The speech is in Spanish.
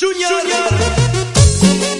Junior. Junior.